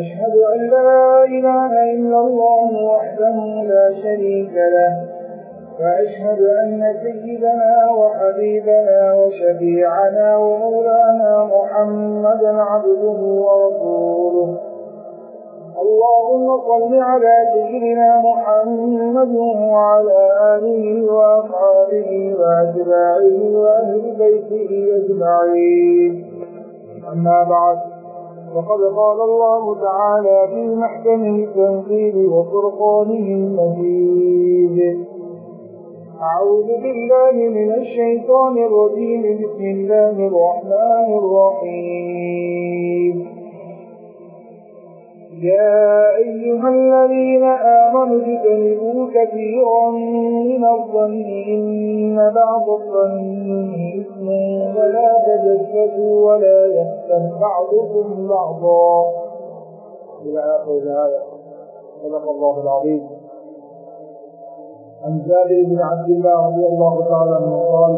أشهد أن لا إله إلا الله وحده لا شريك له وأشهد أن سيدنا وحبيبنا وشفيعنا ومولانا محمدا عبده ورسوله. اللهم صل على سيدنا محمد وعلى آله وأصحابه وأتباعه وأهل بيته أجمعين. أما بعد وقد قال الله تعالى في محكمه التنزيل وفرقانه المجيد. أعوذ بالله من الشيطان الرجيم. بسم الله الرحمن الرحيم. يا أيها الذين آمنوا اجتنبوا كثيرا من الظن إن بعض الظن إثم ولا تجسسوا ولا يغتب بعضكم بعضا. إلى آخر الآية. صدق الله العظيم. عن جابر بن عبد الله رضي الله تعالى عنه قال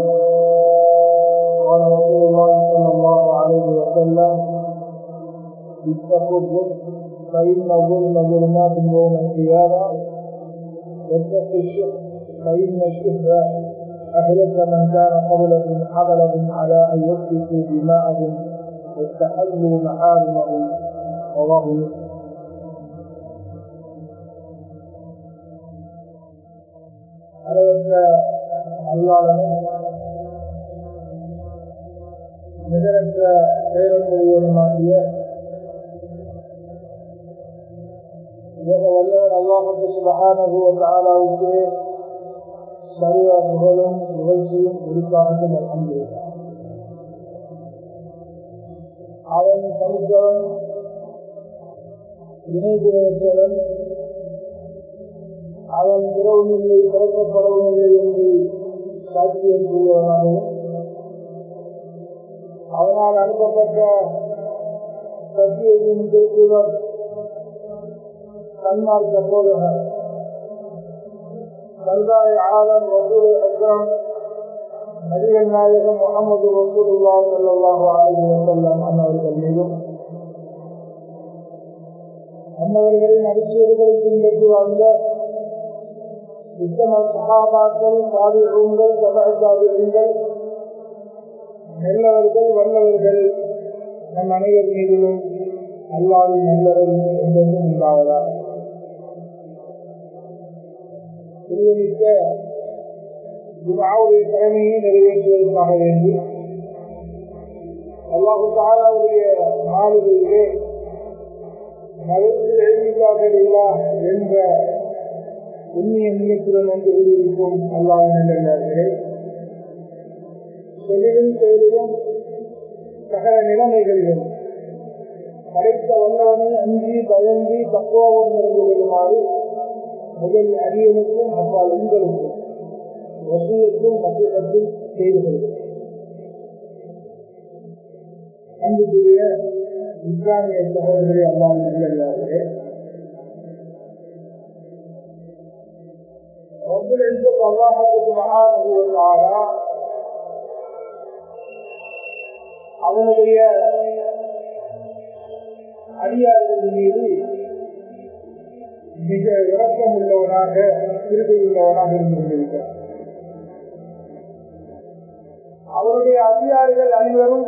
قال رسول الله صلى الله عليه وسلم اتقوا الظلم فإن الظلم ظلمات يوم القيامة واتقوا الشح فإن الشح أهلك من كان قبلكم حملهم على أن يسفكوا دماءهم واستحلوا محارمهم رواه مسلم அளவற்ற அல்லாளனும் நிகரற்ற பேரொழியனுமாகிய மிக வல்லவர் அல்லாஹு சுபஹானஹு சர்வ புகழும் புகழ்ச்சியும் குறிப்பாக அல்ஹம்துலில்லாஹ் அவன் தனித்தவன் இணைகிறவன் அவன் பிறவும் இல்லை பிறக்கப்படவும் இல்லை என்று சாட்சியம் கூறுவதாகவும் அவனால் அனுப்பப்பட்ட சத்தியின் திருக்குறள் தன்னால் போதகர் சர்தாய் ஆலம் ரசூல் அக்ரம் நபிகள் நாயகம் முகமது ரசூலுல்லா சல்லாஹு அலி வசல்லம் அன்னவர்கள் மீதும் அன்னவர்களின் அடிச்சீடுகளை பின்பற்றி வாழ்ந்த உத்தம சகாபாக்கள் சாதிகள் சபாசாதிகள் நல்லவர்கள் வல்லவர்கள் நம் அனைவர் மீதிலும் அல்லாவின் நல்லவர்கள் என்றென்றும் உண்டாவதாக. திருவமிக்க துவாவுடைய கடமையை நிறைவேற்றுவதற்காக வேண்டி. அல்லாஹு தாலாவுடைய நாடுகளிலே மதத்தில் எழுதிக்கார்கள் என்ற உண்மைய நினைக்கிறோம் வந்து கூறியிருக்கும் அல்லாஹ் நல்லே தொழிலும் செயலிலும் சகல நிலைமைகளிலும் படைத்த வல்லவனை அஞ்சி பயந்து பக்குவாவோடு நடந்து கொள்ளுமாறு முதல் அரியனுக்கும் அப்பால் உங்களுக்கும் வசூலுக்கும் மத்தியத்தும் செய்து கொள்கிறேன் அன்புக்குரிய இஸ்லாமிய சகோதரர்களே அல்லாமல் நல்லே رب العزة الله سبحانه وتعالى அவனுடைய அடியார்கள் மீது மிக இறக்கம் உள்ளவனாக திருப்பி உள்ளவனாக இருந்திருக்கிறார். அவருடைய அதிகாரிகள் அனைவரும்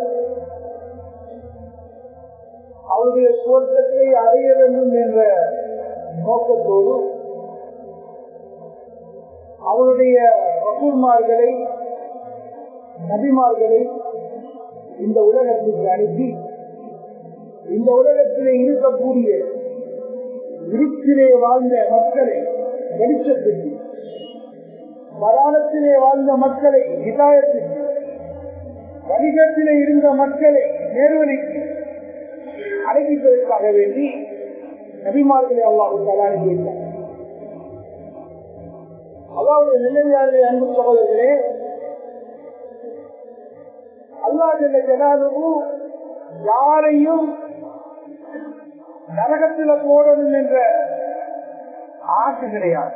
அவருடைய சுவர்க்கத்தை அடைய வேண்டும் என்ற நோக்கத்தோடு அவருடைய பகுமார்களை நபிமார்களை இந்த உலகத்திற்கு அனுப்பி இந்த உலகத்திலே இருக்கக்கூடிய இருப்பிலே வாழ்ந்த மக்களை வெளிச்சத்திற்கு மராணத்திலே வாழ்ந்த மக்களை இதாயத்திற்கு வணிகத்திலே இருந்த மக்களை நேர்வழிக்கு அழைப்பதற்காக வேண்டி நபிமார்களை அல்லாஹு தலானி அல்லாவுடைய நிலைமையாளர்களை அன்பு சகோதரர்களே அல்லாஹ் ஜனாலுவு யாரையும் நரகத்துல போடணும் என்ற ஆசை கிடையாது.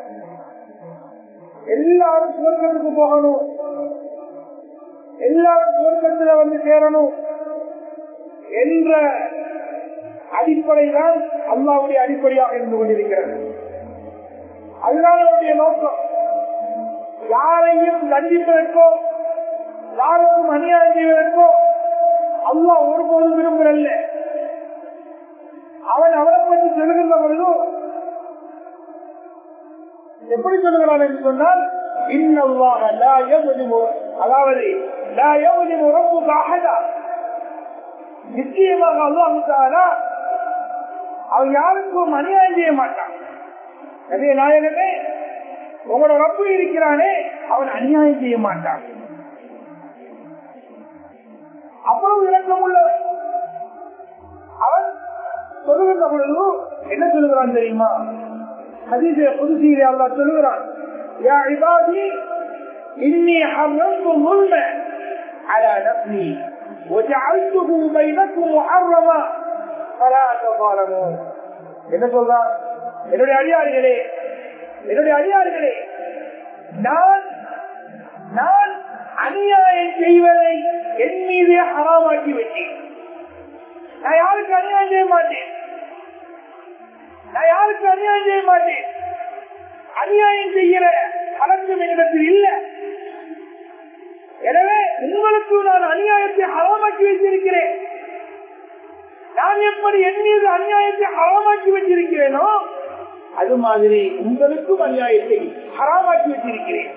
எல்லாரும் சுவர்க்கத்துக்கு போகணும். எல்லாரும் சுவர்க்கத்துல வந்து சேரணும் என்ற அடிப்படைதான் அல்லாவுடைய அடிப்படையாக இருந்து கொண்டிருக்கிறது. அதுதான் அவருடைய நோக்கம் யாரையும் தண்டிப்பதற்கோ யாருக்கும் அநியாயம் செய்வதற்கோ அல்லா ஒருபோதும் விரும்புறல்ல அவன் அவனை பற்றி சொல்லுகின்ற பொழுதும் எப்படி சொல்லுகிறான் என்று சொன்னால் இன்னல்லாக அதாவது லா யமுதிமு ரப்புக அஹதா. நிச்சயமாக அல்லாஹ் தஆலா அவன் யாருக்கும் அநியாயம் செய்ய மாட்டான். அதே நாயகமே உங்களோட ரப்பு இருக்கிறானே அவன் அநியாயம் செய்ய மாட்டான். அவ்வளவு இலக்கம் உள்ளவன் சொல்லுகின்ற பொழுது என்ன சொல்லுகிறான் தெரியுமா ஹதீஸ புதுசீரை அல்லா சொல்லுகிறான் யா இபாதி இன்னி حرمت الظلم على نفسي وجعلته بينكم محرما فلا تظالموا என்ன சொல்றான் என்னுடைய அடியார்களே என்னுடைய அடியார்களே நான் நான் அநியாயம் செய்வதை என் மீதே ஹராமாக்கி விட்டேன் நான் யாருக்கு அநியாயம் செய்ய மாட்டேன்? நான் யாருக்கு அநியாயம் செய்ய மாட்டேன்? அநியாயம் செய்கிற பழக்கம் என்னிடத்தில் இல்லை. எனவே உங்களுக்கு நான் அநியாயத்தை ஹராமாக்கி வச்சிருக்கிறேன் நான் எப்படி என் மீது அநியாயத்தை ஹராமாக்கி வச்சிருக்கிறேனோ அது மாதிரி உங்களுக்கும் அநியாயத்தை ஹராமாக்கி வச்சிருக்கிறேன்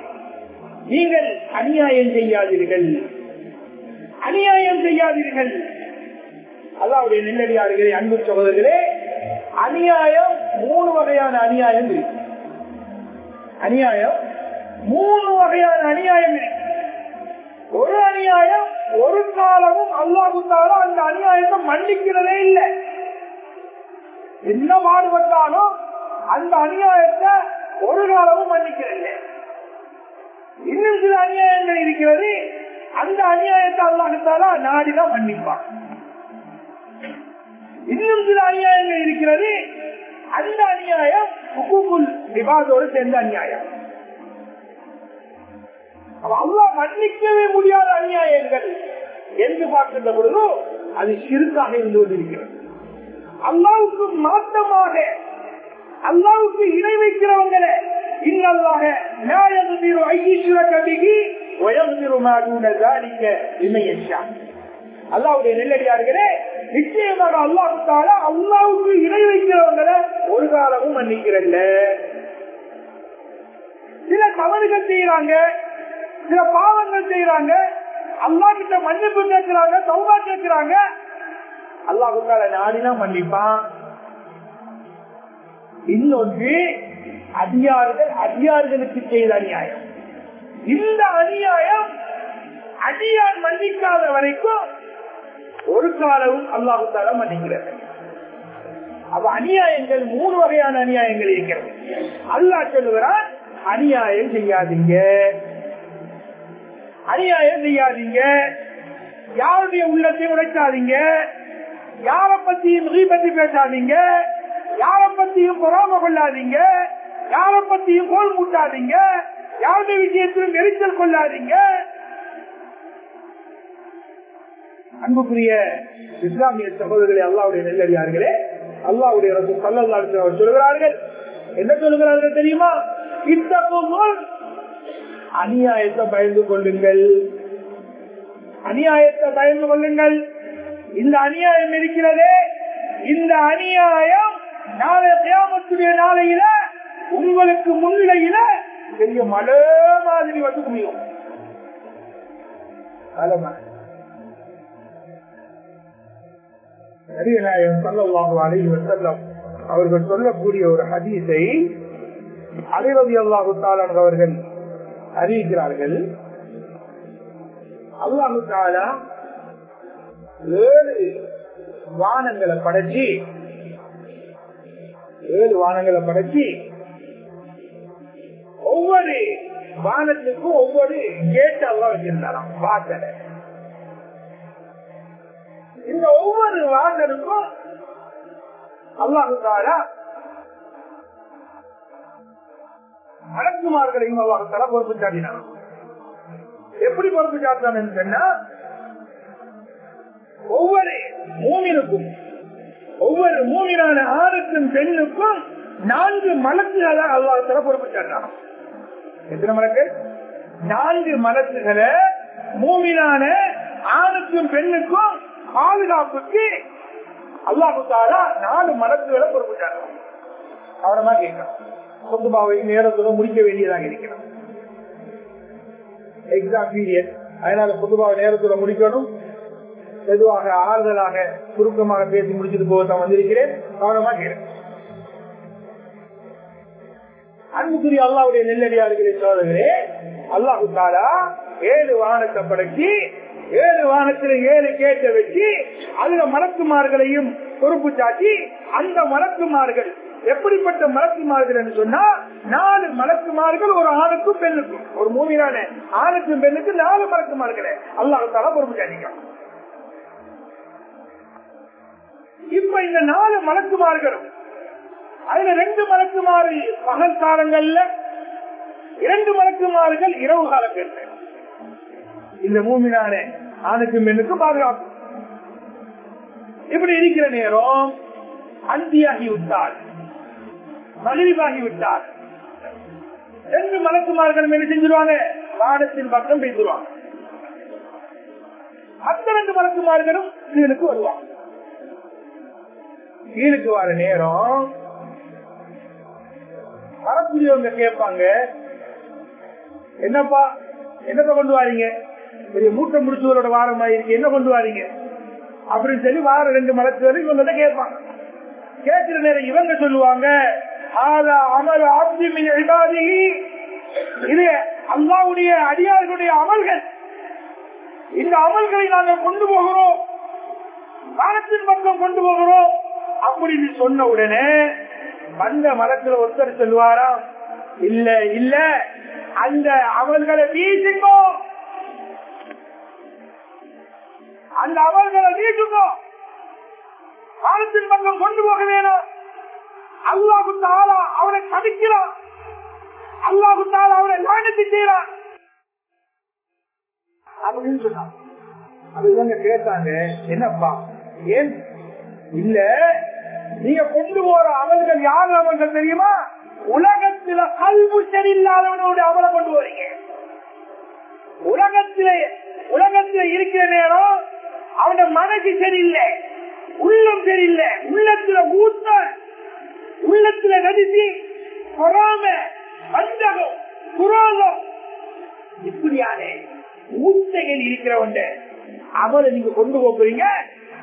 நீங்கள் அநியாயம் செய்யாதீர்கள். அநியாயம் செய்யாதீர்கள். அல்லாவுடைய நெல்லடியார்களே அன்பு சகோதரர்களே அநியாயம் மூணு வகையான அநியாயம் இருக்கு. அநியாயம் மூணு வகையான அநியாயம் இருக்கு. ஒரு அநியாயம் ஒரு காலமும் அல்லாஹுத்தாலும் அந்த அநியாயத்தை மன்னிக்கிறதே இல்லை. என்ன பாடுபட்டாலும் அந்த அநியாயத்தை ஒரு காலமும் மன்னிக்கிறதில்லை. இன்னும் சில அநியாயங்கள் இருக்கிறது. அந்த அநியாயத்தை அல்லாஹுத்தாலா நாடிதான் மன்னிப்பான். இன்னும் சில அநியாயங்கள் இருக்கிறது. அந்த அநியாயம் ஹுக்குல் விவாதோடு சேர்ந்த அநியாயம். அல்லா மன்னிக்கவே முடியாத அநியாயங்கள் என்று பார்க்கின்ற பொழுது அது சிறுக்காக இருந்து கொண்டிருக்கிறது. அல்லாவுக்கு மாற்றமாக அல்லாவுக்கு இணை வைக்கிறவங்களே இன்னல்லாக நியாயந்திரு ஐஸ்வர கவிகி உயர்ந்திரு அல்லாவுடைய நெல்லடியார்களே நிச்சயமாக அல்லாவுக்கால அல்லாவுக்கு இணை வைக்கிறவங்களை ஒரு காலமும் மன்னிக்கிறல்ல சில தவறுகள் செய்யறாங்க சில பாவங்கள் செய்யறாங்க அல்லா கிட்ட மன்னிப்பு கேட்கிறாங்க சௌகா கேட்கிறாங்க. அல்லாஹுக்கால நாடினா மன்னிப்பான். இன்னொன்று அதிகாரிகள் அதிகாரிகளுக்கு செய்த அநியாயம். இந்த அநியாயம் அடியார் மன்னிக்காத வரைக்கும் ஒரு காலமும் அல்லாஹுத்தால மன்னிக்கிறது அப்ப அநியாயங்கள் மூணு வகையான அநியாயங்கள் இருக்கிறது. அல்லாஹ் சொல்லுகிறான் அநியாயம் செய்யாதீங்க. அநியாயம் செய்யாதீங்க. யாருடைய உள்ளத்தை உடைக்காதீங்க. யார பத்தியும் பத்தி பேசாதீங்க. யார பத்தியும் பொறாம கொள்ளாதீங்க. யார பத்தியும் கோல் மூட்டாதீங்க. யாருடைய விஷயத்திலும் நெரிச்சல் கொள்ளாதீங்க. அன்புக்குரிய இஸ்லாமிய சகோதரர்களே அல்லாவுடைய நெல்லடியார்களே அல்லாவுடைய ரசூ சொல்கிறார்கள். என்ன சொல்கிறார்கள் தெரியுமா? இந்த அநியாயத்தை பயந்து கொள்ளுங்கள். அநியாயத்தை பயந்து கொள்ளுங்கள். இந்த அநியாயம் இருக்கிறதே. இந்த அநியாயம் நாளை தேவத்துடைய நாளையில உங்களுக்கு முன்னிலையில பெரிய மழை மாதிரி வந்து குமியும் நபிநாயகம் சல்லல்லாஹு அலைஹி வஸல்லம் அவர்கள் சொல்லக்கூடிய ஒரு ஹதீஸை அலைரவி அல்லாஹு தாலான் அவர்கள் அறிவிக்கிறார்கள். அல்லாஹு தாலா ஏழு வானங்களை படைச்சி ஏழு வானங்களை படைச்சி ஒவ்வொரு வானத்துக்கும் ஒவ்வொரு கேட்டு அல்லா வச்சிருந்தாராம். வாசலை இந்த ஒவ்வொரு வாசலுக்கும் அல்லாஹாரா மலக்குமார்களையும் அல்லாஹால பொறுப்பு சாட்டினார் எப்படி பொறுப்பு சாட்டினான்னு சொன்னா ஒவ்வொரு மூமினுக்கும் ஒவ்வொரு மூமினான ஆணுக்கும் பெண்ணுக்கும் நான்கு மலக்குகளை அல்லாஹால பொறுப்பு சாட்டினார் எத்தனை மலக்கு? நான்கு மலக்குகளை மூமினான ஆணுக்கும் பெண்ணுக்கும் பாதுகாப்புக்கு அல்லாஹு நாலு மலக்குகளை பொறுப்புட்டாங்க கவனமா கேட்கணும் சொத்துபாவை நேரத்துல முடிக்க வேண்டியதாக இருக்கிறோம் எக்ஸாம் பீரியட் அதனால பொதுவாக நேரத்துல முடிக்கணும். மெதுவாக ஆறுதலாக சுருக்கமாக பேசி முடிச்சுட்டு போக தான் வந்திருக்கிறேன் கவனமா கேட்கணும் அன்புக்குரிய அல்லாவுடைய நெல்லடியார்களே சோழர்களே அல்லாஹு தாரா ஏழு வாகனத்தை படைச்சி ஏழு வானத்துல ஏழு கேட்ட வச்சு அதுல மலக்குமார்களையும் பொறுப்பு சாட்டி அந்த மலக்குமார்கள் எப்படிப்பட்ட மலக்குமார்கள் என்று சொன்னா நாலு மலக்குமார்கள் ஒரு ஆணுக்கும் பெண்ணுக்கும். ஒரு மூவியான ஆணுக்கும் பெண்ணுக்கு நாலு மலக்குமார்களே. அல்லாஹால பொறுப்பு சாட்டிக்கலாம் இப்ப இந்த நாலு மலக்குமார்களும் அதுல ரெண்டு மலக்குமாறு பகல் காலங்கள்ல இரண்டு மலக்குமாறுகள் இரவு காலங்கள்ல இந்த மூமினான ஆணுக்கும் பெண்ணுக்கும் பாதுகாப்பு. இப்படி இருக்கிற நேரம் அந்தியாகி விட்டார். மகிழ்வாகி விட்டார். என்று மலக்குமார்கள் என்ன செஞ்சிருவாங்க? வானத்தின் பக்கம் பேசுவாங்க. அந்த ரெண்டு மலக்குமார்களும் கீழுக்கு வருவாங்க. கீழுக்கு வர நேரம் வரக்கூடியவங்க கேட்பாங்க என்னப்பா என்னத்தை கொண்டு வாரீங்க? பெரிய மூட்டை முடிச்சவரோட வாரம் இருக்கு. என்ன கொண்டு வாரீங்க அப்படின்னு சொல்லி வார ரெண்டு மலத்துவரை இவங்க கேட்பாங்க கேட்கிற நேரம் இவங்க சொல்லுவாங்க இது அல்லாவுடைய அடியார்களுடைய அமல்கள். இந்த அமல்களை நாங்கள் கொண்டு போகிறோம். வானத்தின் பக்கம் கொண்டு போகிறோம். அப்படின்னு சொன்ன உடனே வந்த மரத்துல ஒருத்தர் சொல்லுவாராம் இல்ல இல்ல அந்த அமல்களை வீசுங்கோ. அந்த அமல்களை நீட்டுக்கோ வானத்தின் பக்கம் கொண்டு போக வேணும். அல்லாஹு தாலா அவனை சதிக்கிறான் அல்லாஹு தாலா அவனை லானத்து செய்யறான் அப்படின்னு சொன்னான் அது இவங்க கேட்டாங்க என்னப்பா ஏன்? இல்ல நீங்க கொண்டு போற அமல்கள் யார் அமல்கள் தெரியுமா? உலகத்துல கல்வி சரியில்லாத அமலை கொண்டு போறீங்க உலகத்தில உலகத்துல இருக்கிற நேரம் அவன மனசு சரியில்லை. உள்ளம் சரியில்லை. உள்ளத்துல ஊத்த உள்ளத்துல நடிச்சு பொறாம பஞ்சகம் குரோகம் இப்படியான ஊத்தைகள் இருக்கிறவங்க அவரை நீங்க கொண்டு போறீங்க.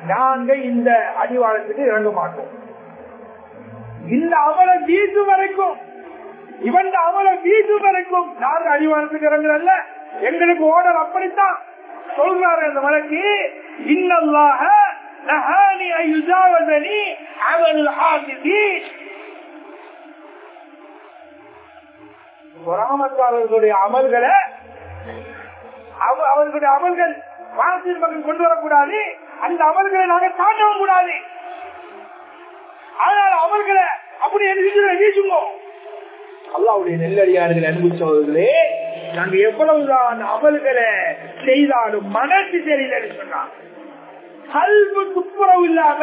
நாங்க இந்த அடிவாளத்துக்கு இறங்க மாட்டோம். இந்த அமலை வீசு வரைக்கும் இவன் அமலை வீசு வரைக்கும் நாங்க அடிவாளத்துக்கு இறங்குறல்ல. எங்களுக்கு ஓடல் அப்படித்தான். சொல்றாரு அந்த மலைக்கு இன்னல்லாக நஹானி அயுஜாவதனி பொறாமக்காரர்களுடைய அமல்களை அவர்களுடைய அமல்கள் வானத்தின் மக்கள் கொண்டு வரக்கூடாது அந்த அமல்களை நாங்க தாண்டவும் கூடாது. ஆனால் அவர்களை அப்படி எழுதி வீசுங்க. அல்லாவுடைய நெல்லடியார்கள் அனுபவிச்சவர்களே நாங்க எவ்வளவுதான் அமல்களை செய்தாலும் மனசு தெரியலன்னு சொன்னாங்க கல்வி துப்புரவு இல்லாம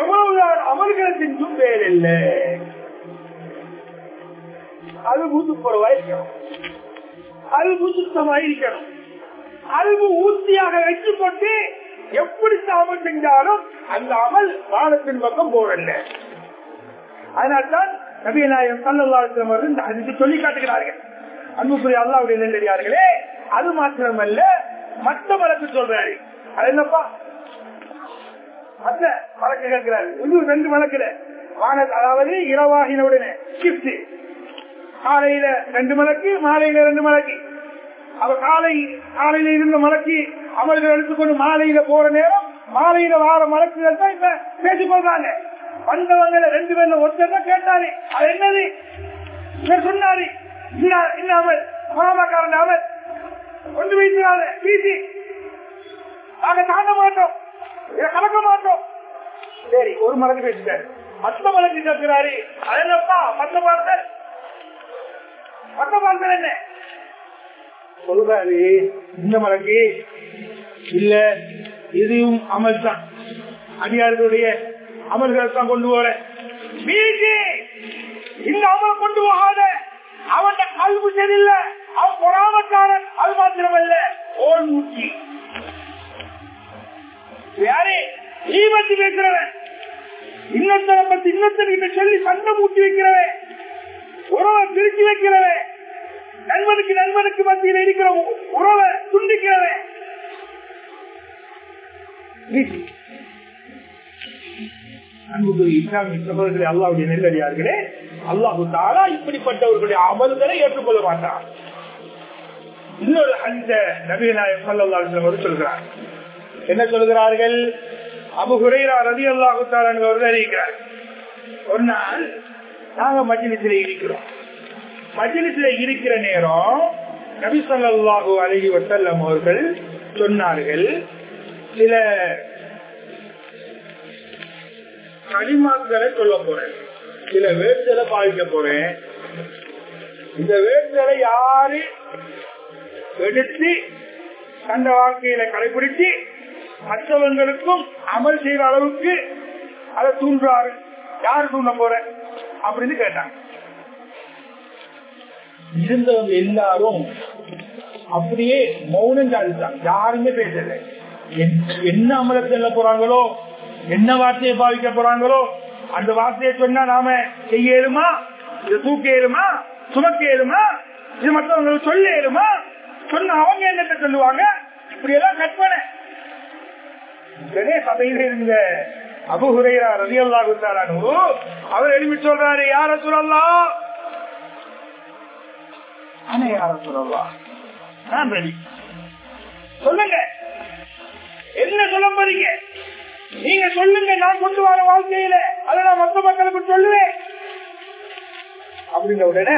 எவ்வளவுதான் அமல்களை செஞ்சும் வேறில்லை அல்பு துப்புரவாயிருக்கணும் அல்பு சுத்தமாயிருக்கணும் அல்பு ஊர்த்தியாக வச்சு கொண்டு எப்படி அமல் செஞ்சாலும் அந்த அமல் வானத்தின் பக்கம் போறல்ல. அதனால்தான் நபிநாயகம் சல்லல்லாஹு அவர்கள் அதுக்கு சொல்லி காட்டுகிறார்கள். அன்புக்குரிய அல்லாவுடைய நெல்லடியார்களே அது மாத்திரமல்ல மற்ற மரத்து சொல்றாரு. அது என்னப்பா? மற்ற வழக்கு கேட்கிறாரு. இன்னும் ரெண்டு வழக்குல. வான அதாவது இரவாகின உடனே கிப்ட் காலையில ரெண்டு மலைக்கு மாலையில ரெண்டு மலைக்கு. அவ காலை காலையில இருந்த மலைக்கு அமல்கள் எடுத்துக்கொண்டு மாலையில போற நேரம் மாலையில வார மலக்குகள் தான் இப்ப பேசி போடுறாங்க வந்தவங்க ரெண்டு பேர்ல ஒருத்தர் தான் கேட்டாரு. அது என்னது? சொன்னாரு இன்ன- இன்ன அமல் பொறாமக்காரன் அமல் கொண்டு வைக்கிறாங்க வீசி நாங்க தாங்க மாட்டோம். இதை கலக்க மாட்டோம். சரி ஒரு மடங்கு பேசிட்டாரு மத்த மடங்கு கேட்கிறாரு அதனப்பா மத்த பார்த்தல் மத்த பார்த்தல் என்ன? சொல்றாரு இந்த மடங்கு இல்ல இதையும் அமல் தான் அடியார்களுடைய அமல்களை தான் கொண்டு போற. மீதி இந்த அமல் கொண்டு போகாத. அவன் கல்வி சரியில்லை அவன் பொறாமக்காரன். அது மாத்திரமல்ல ஓல் மூச்சி யாரே? நீ பத்தி பேசுறவன். இன்னத்தனை பத்தி இன்னொருத்தர்கிட்ட சொல்லி சண்டை மூட்டி வைக்கிறவன். உறவை பிரிச்சு வைக்கிறவன். நண்பனுக்கு நண்பனுக்கு மத்தியில் இருக்கிற உறவை துண்டிக்கிறவன். அன்புக்குரிய இஸ்லாமிய சகோதரர்களே அல்லாவுடைய நெல்லடியார்களே அல்லாஹு தாரா இப்படிப்பட்டவர்களுடைய அமல்களை ஏற்றுக்கொள்ள மாட்டான். இன்னொரு அந்த நபிநாயகம் சல்லல்லாஹு சொல்கிறார். என்ன சொல்கிறார்கள்? அபு ஹுரைரா ரதி அல்லாஹு அவர்கள் அறிவிக்கிறார். ஒரு நாள் நாங்க மஜ்லிஸில் இருக்கிறோம். மஜ்லிஸில் இருக்கிற நேரம் நபி சொல்லாஹு அழகி வஸல்லம் அவர்கள் சொன்னார்கள் சில களிமாக்களை சொல்ல போறேன். சில வேட்களை பாதிக்க போறேன். இந்த வேட்களை யாரு எடுத்து அந்த வாழ்க்கையில கடைபிடிச்சு மற்றவங்களுக்கும் அமல் செய்யற அளவுக்கு அதை தூண்டுறாரு. யாரு தூண்ட போற? அப்படின்னு கேட்டாங்க. இருந்தவங்க எல்லாரும் அப்படியே மௌனம் சாதித்தாங்க யாருமே பேசல. என்- என்ன அமல செல்ல போறாங்களோ என்ன வார்த்தையை பாவிக்க போறாங்களோ அந்த வார்த்தையை சொன்னா நாம செய்ய இயலுமா இதை தூக்க இயலுமா சுமக்க இயலுமா இது மற்றவங்களுக்கு சொல்ல ஏறுமா சொன்ன அவங்க என்னத்த சொல்லுவாங்க? இப்படி எல்லாம் கற்பனை. உடனே சபையில இருந்த அபு ரவி அல்லா அல்லாஹு அவர் எழுப்பி சொல்றாரு யார சொல்லலாம் ஆனா யார சொல்லலாம் நான் ரெடி சொல்லுங்க. என்ன சொல்ல போறீங்க? நீங்க சொல்லுங்க நான் கொண்டு வர வாழ்க்கையில. அதை நான் மொத்த மக்களுக்கு சொல்லுவேன். அப்படின்ற உடனே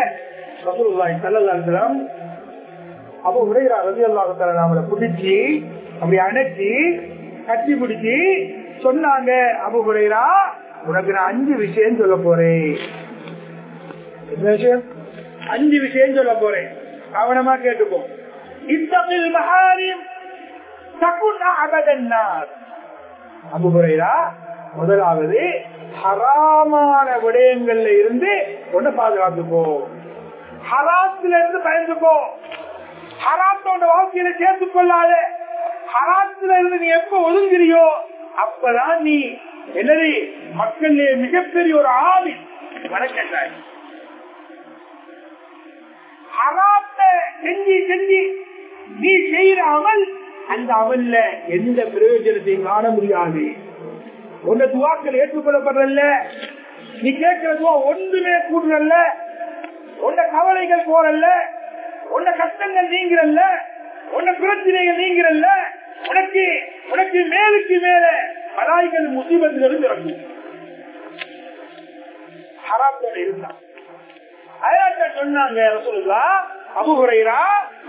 உரையிறா அல்லாஹத்தால பிடிச்சி அப்படி அணைச்சி கட்டி பிடிச்சி சொன்னாங்க அபு உரையிறா உனக்கு நான் அஞ்சு விஷயம் சொல்ல போறேன். என்ன விஷயம்? அஞ்சு விஷயம் சொல்ல போறேன். கவனமா கேட்டுக்கோ. இத்தமிழ் மகாரியம் தகுன் அபதன்னார் அபு முதலாவது ஹராமான விடயங்கள்ல இருந்து ஒன்னு பாதுகாத்துக்கோ. ஹராத்துல இருந்து பயந்துக்கோ. ஹராத்தோட வாழ்க்கையில சேர்த்துக் கொள்ளாத ஹராத்துல இருந்து நீ எப்ப ஒதுங்கிறியோ அப்பதான் நீ என்னது மக்கள் மிகப்பெரிய ஒரு ஆவி வணக்கத்தாய் ஹராத்த செஞ்சு செஞ்சு நீ செய்யற அமல் அந்த அமல்ல எந்த பிரயோஜனத்தையும் காண முடியாது. உன்ன துவாக்கள் ஏற்றுக்கொள்ளப்படுறல்ல நீ கேட்கிற துவா ஒன்றுமே கூடுறல்ல உன்ன கவலைகள் போறல்ல உன்ன கஷ்டங்கள் நீங்கிறல்ல. உன்ன பிரச்சனைகள் நீங்கிறல்ல. உனக்கு உனக்கு மேலுக்கு மேல பலாய்கள் முசிபத்திலிருந்து இறங்கும் ஹராத்தோட இருந்தான். சொன்னாங்க ரசூலுல்லா அபு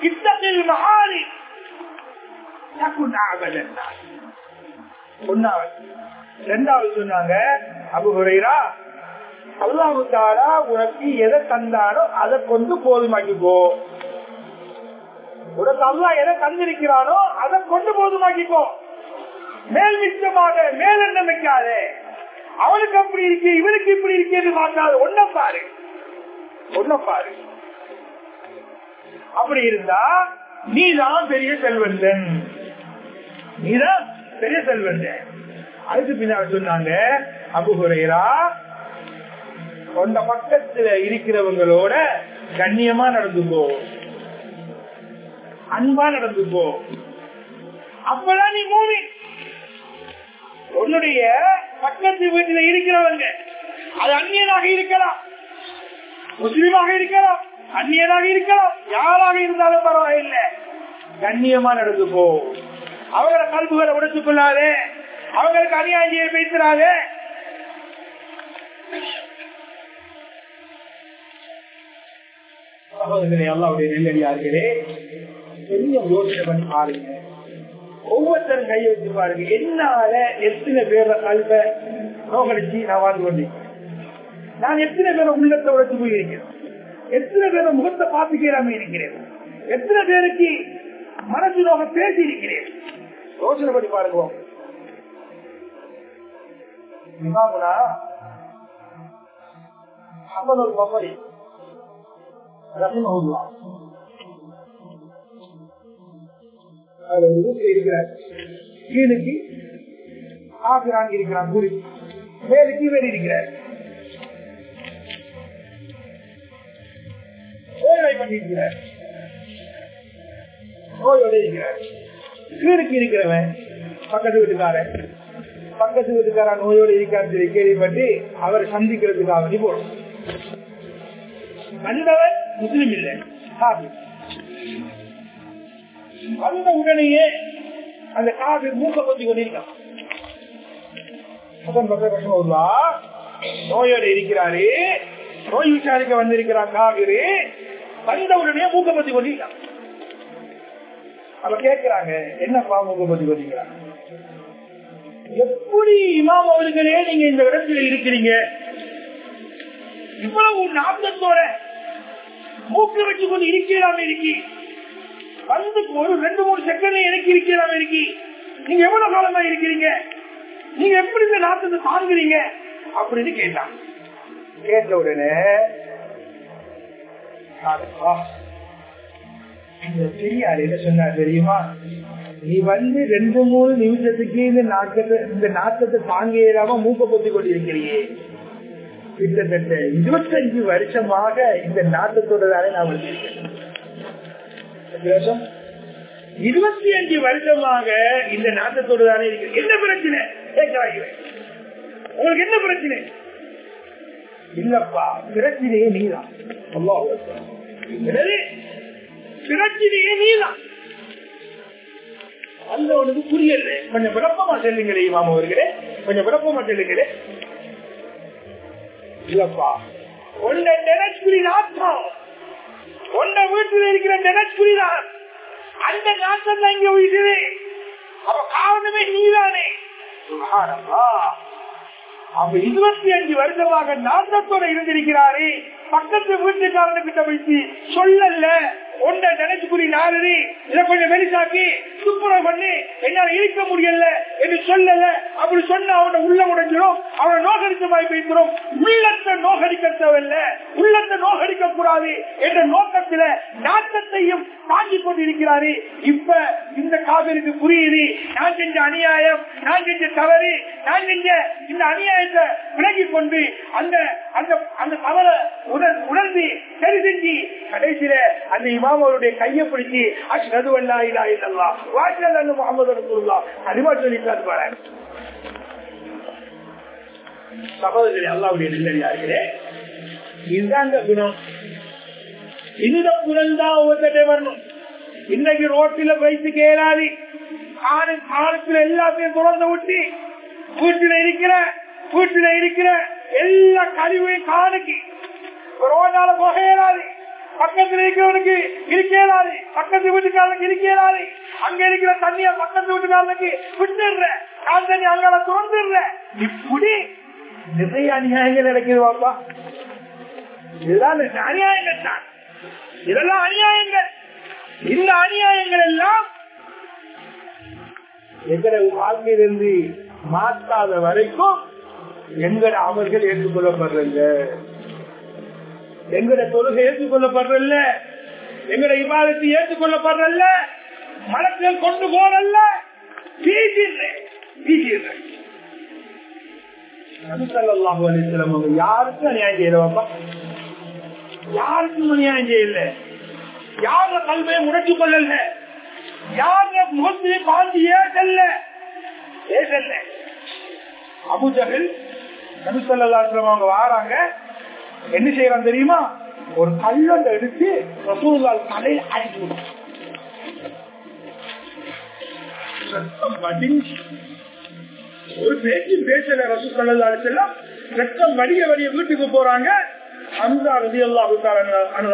இத்தத்தில் மகாரி ரெண்டாவது சொன்னாங்க அபு அல்லாஹு தாரா உனக்கு எதை தந்தாரோ அதை கொண்டு போதுமாக்கிக்கோ உனக்கு அல்லா எதை தந்திருக்கிறானோ அதை கொண்டு போதுமாக்கிக்கோ மேல் மிச்சமாக மேலெண்ணம் வைக்காதே? அவனுக்கு அப்படி இருக்கு இவனுக்கு இப்படி இருக்கேன்னு பார்க்காது ஒன்ன பாரு. ஒன்ன பாரு. அப்படி இருந்தா நீதான் பெரிய செல்வந்தன். நீதான் பெரிய செல்வந்தன் அதுக்கு பின்னாடி சொன்னாங்க அபுகுரையரா கொண்ட பக்கத்துல இருக்கிறவங்களோட கண்ணியமா நடந்துக்கோ. அன்பா நடந்துக்கோ. அப்பதான் நீ மூவி உன்னுடைய பக்கத்து வீட்டுல இருக்கிறவங்க அது அந்நியனாக இருக்கலாம். முஸ்லீமாக இருக்கலாம் அந்நியனாக இருக்கலாம். யாராக இருந்தாலும் பரவாயில்லை. கண்ணியமா நடந்துக்கோ. அவங்கள கல்புகளை உடைத்துக் கொள்ளாதே அவங்களுக்கு அநியாயம் பேசுறாதே. சகோதரர்களே அல்லாவுடைய நெல்லடியார்களே பெரிய யோசனை பண்ணி பாருங்க. ஒவ்வொருத்தரும் கை வச்சு பாருங்க. என்னால எத்தனை பேர கல்வ நோக்கடிச்சு நான் வாழ்ந்து கொண்டிருக்கேன் நான் எத்தனை பேரை உள்ளத்தை உழைச்சு போயிருக்கிறேன்? எத்தனை பேரை முகத்தை பார்த்து இருக்கிறேன்? எத்தனை பேருக்கு மனசு நோக பேசி இருக்கிறேன்? யோசனை பண்ணி பாருங்க. இமாமுனா அமனுல் பசரி ரஹிமஹுல்லா. அதுல ஒரு வீட்டுல இருக்கிறார். கீழுக்கு இருக்கிறான் கூறி மேலுக்கு வேறு இருக்கிறார். நோய் பண்ணிருக்கிறார் நோயோட இருக்கிறார் கீழுக்கு இருக்கிறவன் பக்கத்து வீட்டுக்காரன். பக்கத்து வீட்டுக்காரன் நோயோடு இருக்கான்னு சொல்லி கேள்விப்பட்டு அவரை சந்திக்கிறதுக்காக வேண்டி போறோம். வந்தவன் முஸ்லிம் இல்லை வந்த உடனேயே அந்த காபி மூக்க பத்தி கொண்டிருக்கான். நோயோடு இருக்கிறாரு நோய் விசாரிக்க வந்திருக்கிறான் காவிரி வந்த உடனே மூக்க பத்தி கொண்டிருக்கான். அவ கேட்கிறாங்க என்னப்பா மூக்க பத்தி கொண்டிருக்கிறாங்க எப்படி இமாம் அவர்களே நீங்க இந்த இடத்துல இருக்கிறீங்க? இவ்வளவு நாட்டத்தோட மூக்க வச்சு கொண்டு இருக்கிறாம இருக்கி. வந்து ஒரு ரெண்டு மூணு செகண்ட் எனக்கு இருக்கிறாம இருக்கி. நீங்க எவ்வளவு காலமா இருக்கிறீங்க? நீங்க எப்படி இந்த நாட்டத்தை தாங்குறீங்க? அப்படின்னு கேட்டான். கேட்ட உடனே இந்த பெரியார் என்ன சொன்னார் தெரியுமா? நீ வந்து ரெண்டு மூணு நிமிஷத்துக்கு இந்த நாட்டத்தை இந்த நாட்டத்தை தாங்க இயலாம மூக்க பொத்தி கொண்டிருக்கிறியே. கிட்டத்தட்ட இருபத்தஞ்சு வருஷமாக இந்த நாட்டத்தோட தானே நான் வந்திருக்கேன். இருபத்தி அஞ்சு வருஷமாக இந்த நாட்டத்தோடு தானே இருக்கு என்ன பிரச்சனை? உங்களுக்கு என்ன பிரச்சனை? இல்லப்பா பிரச்சனையே நீதான். பிரச்சனையே நீதான். அந்தவனுக்கு புரியல. கொஞ்சம் விளப்பமா செல்லுங்களே இமாம் வருகிறேன் கொஞ்சம் விளப்பமா செல்லுங்களே. இல்லப்பா. உன்னை நினைச்சுரி நாட்டம் உன்னை வீட்டில் இருக்கிற நினைச்சுரி தான் அந்த நாட்டம் தான் இங்க உயிரே அவ காரணமே நீதானே. அவ இருபத்தி அஞ்சு வருஷமாக நாட்டத்தோட இருந்திருக்கிறாரே. பக்கத்து வீட்டுக்காரனுக்கிட்ட வச்சு சொல்லல ஒன்றை நினைச்சுக்குறி நாலு இதை கொஞ்சம் வெளிசாக்கி துப்புரம் பண்ணி என்னால இருக்க முடியல என்று சொல்லல. அப்படி சொன்ன அவனை உள்ள உடைஞ்சிடும் அவனை நோகடித்த வாய்ப்பு பேசுறோம் உள்ளத்தை நோகடிக்க தேவையில்லை. உள்ளத்தை நோகடிக்க கூடாது என்ற நோக்கத்துல நாட்டத்தையும் வாங்கி கொண்டிருக்கிறாரு. இப்ப இந்த காவிரிக்கு புரியுது. நான் செஞ்ச அநியாயம் நான் செஞ்ச தவறு நான் செஞ்ச இந்த அநியாயத்தை விலகி கொண்டு அந்த அந்த அந்த தவற உணர் உணர்ந்து சரி செஞ்சு கடைசியில அந்த இமாம் அவருடைய கையை பிடிச்சி அஷ்ஹது அல்லா இல்லா இல்லல்லா வாஷல் அன்னு முகமது ரசூலுல்லாஹ் அதிகமா சொல்லிட்டு பாரு. சகோதரி அல்லாவுடைய நெல்லடியார்களே இதுதாங்க குணம். இந்த குணம் தான் ஒவ்வொருத்தே வரணும். இன்னைக்கு ரோட்டில வைத்து கேளாது. காலத்துல எல்லாத்தையும் தொடர்ந்து விட்டு வீட்டுல இருக்கிற வீட்டுல இருக்கிற எல்லா கழிவையும் காணிக்கு ரோடால போக இயலாது பக்கத்துல இருக்கிறவனுக்கு இருக்கேலாது பக்கத்து வீட்டுக்காரனுக்கு இருக்கேறாது அங்க இருக்கிற தண்ணிய பக்கத்து வீட்டுக்காரனுக்கு விட்டுடுற. கால் தண்ணி அங்கால திறந்துடுற. இப்படி நிறைய அநியாயங்கள் நடக்குது பாப்பா. இதுதான் அநியாயங்கள் தான். இதெல்லாம் அநியாயங்கள். இந்த அநியாயங்கள் எல்லாம் எங்கட வாழ்க்கையிலிருந்து மாற்றாத வரைக்கும் எங்கட அமல்கள் ஏற்றுக்கொள்ளப்படுறங்க எங்கட தொழுகை ஏற்றுக்கொள்ளப்படுறல்ல எங்கட விவாதத்தை ஏற்றுக்கொள்ளப்படுறல்ல மலத்தில் கொண்டு போறல்ல யாருக்கும் அநியாயம் செய்யலப்பா யாருக்கும் அநியாயம் செய்யல யார கல்வியை முடக்கி கொள்ளல. யார முகத்திலே பாந்தி ஏசல்ல ஏசல்ல அபுஜகல் நபிசல்லாஸ்லம் அவங்க வாராங்க. என்ன செய்யறான் தெரியுமா? ஒரு கல்லொண்ட எடுத்து ரசூல்லால் தலையில் அடிச்சு விடும் ஒரு பேச்சு பேசல ரசூ சல்லா ரத்தம் வடிய வடிய வீட்டுக்கு போறாங்க. அந்த ரதி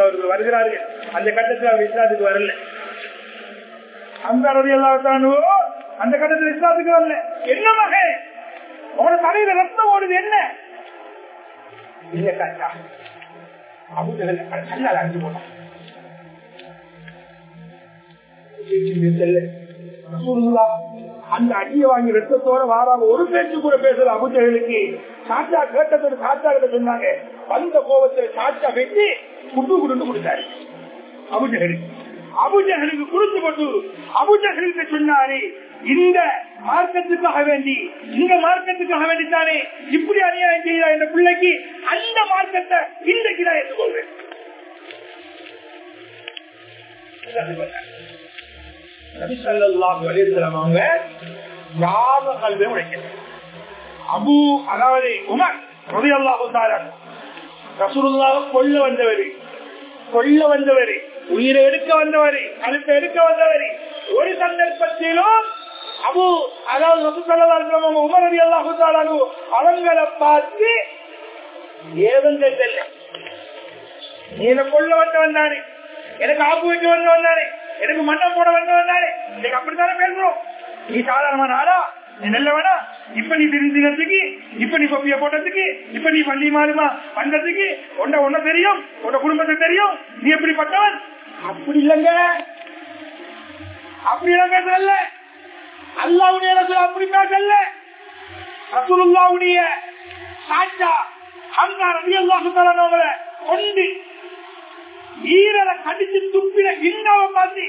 அவர்கள் வருகிறார்கள். அந்த கட்டத்தில் அவர் இஸ்லாத்துக்கு வரல. அந்த ரதி அல்லாத்தானோ அந்த கட்டத்தில் இஸ்லாத்துக்கு வரல. என்ன மகே உங்களோட தலையில ரத்தம் ஓடுது என்ன? இல்ல காட்டா போட்டான். அந்த அடியை வாங்கி ரத்தத்தோட வாராம ஒரு பேச்சு கூட பேசல அபுஜகளுக்கு சாத்தா கேட்டதோட சாத்தா கிட்ட சொன்னாங்க. வந்த கோபத்தில் சாச்சா வெட்டி குண்டு குண்டு கொடுத்தாரு. அபுஜகளுக்கு அபுஜகளுக்கு கொடுத்து போட்டு அபுஜகளுக்கு சொன்னாரு இந்த மார்க்கத்துக்காக வேண்டி இந்த மார்க்கத்துக்காக வேண்டித்தானே இப்படி அநியாயம் செய்தா இந்த பிள்ளைக்கு அந்த மார்க்கத்தை இன்றைக்கு நான் எடுத்துக்கொள்வேன் அபு அதாவது உமர் ரவி அல்லாஹு ரசூலுல்லாக கொல்ல வந்தவர். கொல்ல வந்தவர். உயிரை எடுக்க வந்தவர். கழுத்தை எடுக்க வந்தவர். ஒரு சந்தர்ப்பத்திலும் அபு அதாவது ரசூசல்லாஹு உமர் ரவி அல்லாஹு அவங்களை பார்த்து ஏவங்க செல்ல நீ என்ன கொல்ல வந்து வந்தானே எனக்கு ஆப்பு வைக்க வந்து வந்தானே எனக்கு மண்ணம் போட வந்து வந்தானே இன்னைக்கு அப்படித்தானே பேசுறோம்? நீ சாதாரணமான ஆளா? நீ நல்லவனா இப்ப நீ திருந்தினத்துக்கு இப்ப நீ கொப்பிய போட்டதுக்கு இப்ப நீ பள்ளி மாறுமா வந்ததுக்கு உன்ன ஒன்ன தெரியும் உன்ன குடும்பத்தை தெரியும். நீ எப்படிப்பட்டவன் அப்படி இல்லைங்க. அப்படி இல்லைங்க சொல்ல அல்லாவுடைய அப்படி பேசல ரசூலுல்லாவுடைய சாட்சா அங்க ரவி அல்லாஹுத்தாலவங்களை கொண்டு ஈரலை கடிச்சு துப்பின கிண்டாவை பார்த்து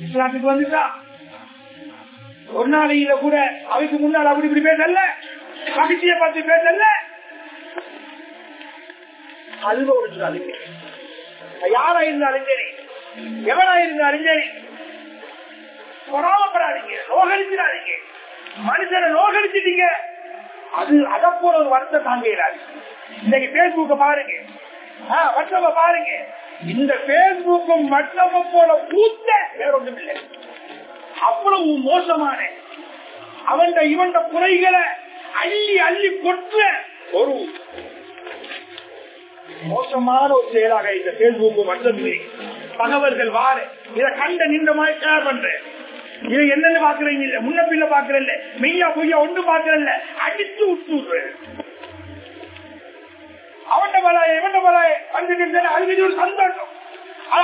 இஸ்லாத்துக்கு வந்துட்டா. ஒரு நாளையில கூட அவைக்கு முன்னால் அப்படி இப்படி பேசல. மகிழ்ச்சியை பார்த்து பேசல. அல்வ ஒழிச்சாலும் யாரா இருந்தாலும் சரி. எவனா இருந்தாலும் சரி. பொறாமப்படாதீங்க. நோகடிச்சிடாதீங்க. மனுஷனை நோகடிச்சிட்டீங்க. அது அத போல ஒரு வருத்தம் தாங்க இயலாது. இன்னைக்கு பேஸ்புக்க பாருங்க. வாட்ஸ்அப்ப பாருங்க. இந்த பேஸ்புக்கும் வாட்ஸ்அப்ப போல பூத்த வேறொன்றும் இல்லை. அவ்வளவு மோசமான. அவன் இவன் குறைகளை அள்ளி அள்ளி கொற்ற ஒரு மோசமான ஒரு செயலாக இந்த பேஸ்புக்கும் வாட்ஸ்அப் தகவல்கள் வார. இதை கண்ட நின்ற மாதிரி ஷேர் பண்றேன் இதை என்னன்னு பாக்குறீங்க இல்ல? முன்ன பின்ன பாக்குறேன் மெய்யா பொய்யா ஒன்று பாக்குறேன் அடிச்சு விட்டுறேன் அவன் பலாய இவன் பலாய வந்துட்டு அழுகி ஒரு சந்தோஷம்.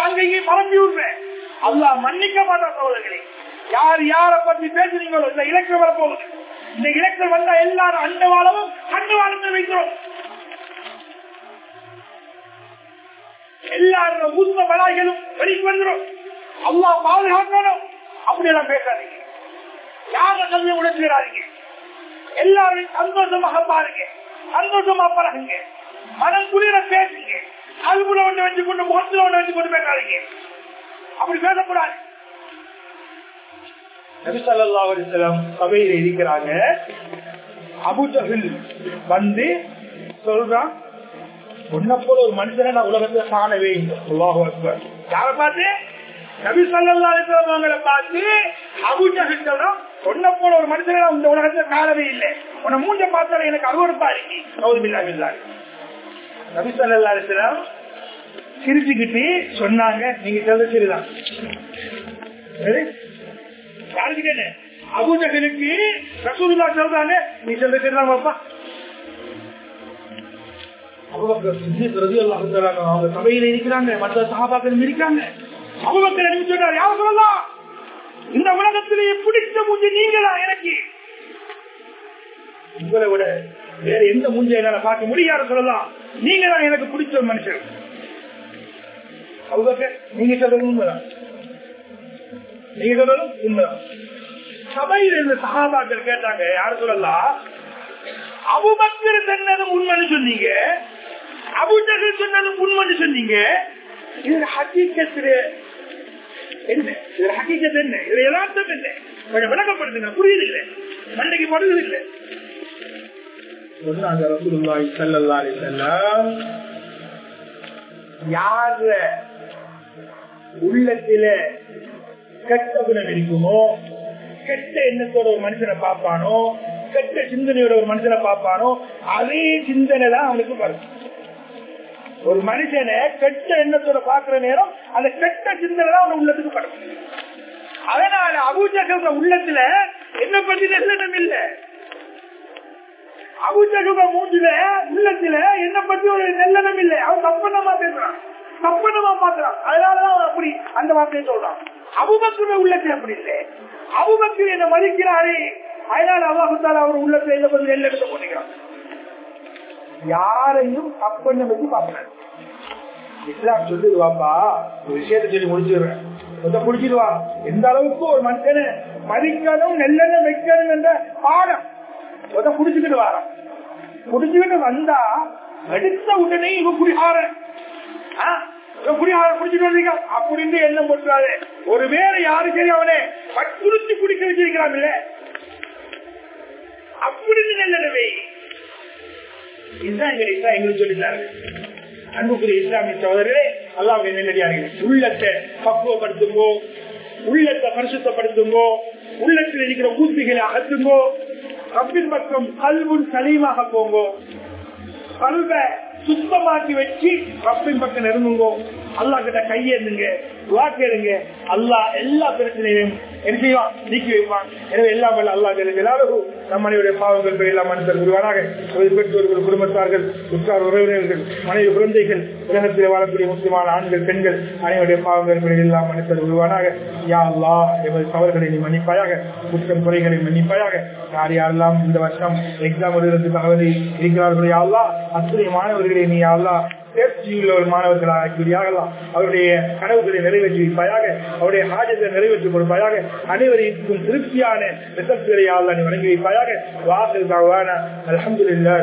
அங்கேயே பரப்பி விடுறேன் அல்லா மன்னிக்க மாட்டான் சோதர்களே யார் யார பத்தி பேசுறீங்களோ இந்த இலக்கியம் வரப்போகுது இந்த இலக்கியம் வந்தா எல்லாரும் அண்ட வாழவும் கண்டு வாழத்தை வைக்கிறோம். எல்லாரும் உண்மை பலாய்களும் வெளிக்கு வந்துடும் அல்லா பாதுகாக்கணும். அப்படியெல்லாம் பேசாதீங்க. யார கல்வி உணர்த்துகிறாதீங்க எல்லாரும் சந்தோஷமாக பாருங்க. சந்தோஷமா பழகுங்க. மனம் குளிர பேசுங்க. அல்புல ஒன்று வச்சு கொண்டு முகத்துல ஒன்று வச்சு கொண்டு பேசாதீங்க. அப்படி பேசக்கூடாது. சபையில் இருக்கிறாங்க. அபுஜஹில் வந்து சொல்றான் உன்ன போல ஒரு மனுஷனை நான் உலகத்துல காணவே இல்லை. யாரை பார்த்து? நபி பார்த்து அபுஜஹில் சொல்றான் உன்ன போல ஒரு மனுஷனை நான் இந்த உலகத்துல காணவே இல்லை. உன்னை மூஞ்ச பார்த்தா எனக்கு அருவறுப்பா இருக்கு. சிரிச்சுக்கிட்டு சொன்னாங்க. நீங்க சொல்ல சரிதான். யாருக்கு அபுஜகனுக்கு ரசூலுல்லா சொல்றாங்க நீ சொல்ல சரிதான் பாப்பா. அவங்க சபையில இருக்கிறாங்க. மற்ற சகாபாக்கள் இருக்காங்க அபுபக்கர் அனுப்பி யார் சொல்லலாம் இந்த உலகத்திலேயே பிடிச்ச மூஞ்சி நீங்களா எனக்கு? உங்களை விட வேற எந்த மூஞ்சை என்னால பார்க்க முடியாது சொல்லலாம். நீங்க தான் எனக்கு பிடிச்ச மனுஷன். நீங்க சொல்றது உண்மைதான். நீங்க சொல்றது உண்மைதான். சபையில் இருந்த சகாபாக்கள் கேட்டாங்க யாரு சொல்லலாம் அபுபக்கர் சொன்னதும் உண்மைன்னு சொன்னீங்க. அபுஜகல் சொன்னதும் உண்மைன்னு சொன்னீங்க. இது ஹக்கீக்கத்து என்ன? இது ஹக்கீக்கத்து என்ன? இது யதார்த்தம் என்ன? கொஞ்சம் விளக்கப்படுத்துங்க. புரியுது இல்லை? மண்டைக்கு படுகிறது இல்லை? சொன்னாங்க ரசூலுல்லாஹி ஸல்லல்லாஹு அலைஹி வஸல்லம் யார் உள்ளத்தில கெட்ட குணம் இருக்குமோ கெட்ட எண்ணத்தோட ஒரு மனுஷனை பார்ப்பானோ கெட்ட சிந்தனையோட ஒரு மனுஷனை பார்ப்பானோ அதே சிந்தனை தான் அவனுக்கு வரும். ஒரு மனுஷனை கெட்ட எண்ணத்தோட பாக்குற நேரம் அந்த கெட்ட சிந்தனை தான் அவன் உள்ளத்துக்கு படும். அதனால அபூஜக உள்ளத்துல என்ன பத்தி நல்லெண்ணம் இல்ல. அபூஜக மூஞ்சில உள்ளத்துல என்ன பத்தி ஒரு நல்லெண்ணம் இல்லை. அவன் தப்பனமா பேசுறான் தப்பனமா பாக்குறான் அதனாலதான் அவன் அப்படி அந்த வார்த்தையை சொல்றான். அபுபக்குற உள்ளத்துல அப்படி இல்லை. அபுபக்கு என்ன மதிக்கிறாரே. அதனால அவாஹத்தால அவர் உள்ளத்துல என்ன பத்தி நெல்லெடுத்து போட்டுக்கிறான் யாரையும் தப்பண்ண பத்தி பாப்பேன் இஸ்லாம் சொல்லுது வாப்பா ஒரு விஷயத்தை சொல்லி முடிச்சிடுறேன். கொஞ்சம் முடிச்சிடுவா எந்த அளவுக்கு ஒரு மனுஷனை மதிக்கணும் நெல்லெண்ணெய் வைக்கணும் என்ற பாடம் கொஞ்சம் குடிச்சுக்கிட்டு வாரான் குடிச்சுக்கிட்டு வந்தா எடுத்த உடனே இவ குடிகாரன். குடிகார குடிச்சிட்டு வந்தீங்க. அப்படின்னு எண்ணம் போட்டுறாரு. ஒரு வேற யாரு சரி அவனே? குடிச்சு குடிக்க வச்சிருக்கிறான் இல்ல. அப்படின்னு நல்லவே இதுதான் எங்க இஸ்லாம் எங்களுக்கு சொல்லிட்டாரு அன்புக்குரிய இஸ்லாமிய சகோதரர்களே அல்லாவுடைய நெல்லடியார்கள் உள்ளத்தை பக்குவப்படுத்துங்கோ. உள்ளத்தை பரிசுத்தப்படுத்துங்கோ. உள்ளத்தில் இருக்கிற ஊசிகளை அகற்றுங்கோ. ரப்பின் பக்கம் கல்வன் சலீமாக போங்கோ. கல்வ சுத்தமாக்கி வச்சு ரப்பின் பக்கம் நெருங்குங்கோ. அல்லா கிட்ட கையேந்துங்க வாக்கேடுங்க அல்லா எல்லா பிரச்சனையும் என்ன செய்வான்? நீக்கி வைப்பான். எனவே எல்லாம் அல்லா அல்லா எல்லாரும் நம்மளுடைய பாவங்கள் எல்லாம் மனிதர் உருவானாக பெற்றோர்கள் குடும்பத்தார்கள் உற்றார் உறவினர்கள் மனைவி குழந்தைகள் உலகத்தில் வாழக்கூடிய முக்கியமான ஆண்கள் பெண்கள் அனைவருடைய பாவங்கள் எல்லாம் மனிதர் உருவானாக யா அல்லா எமது தவறுகளை நீ மன்னிப்பாயாக குற்றம் குறைகளை மன்னிப்பாயாக. யார் யாரெல்லாம் இந்த வருஷம் எக்ஸாம் எழுதுறதுக்கு தகவல் இருக்கிறார்களோ யாழ்லா அத்தனை மாணவர்களை நீ யாழ்லா தேர்ச்சியுள்ள ஒரு மாணவர்களாக அவருடைய கனவுகளை நிறைவேற்றி வைப்பாயாக அவருடைய ஆஜத்தை நிறைவேற்றி கொடுப்பாயாக அனைவருக்கும் திருப்தியான ரிசல்ட்களை நீ வழங்கி வைப்பாயாக வாசல் அலமதுல்லா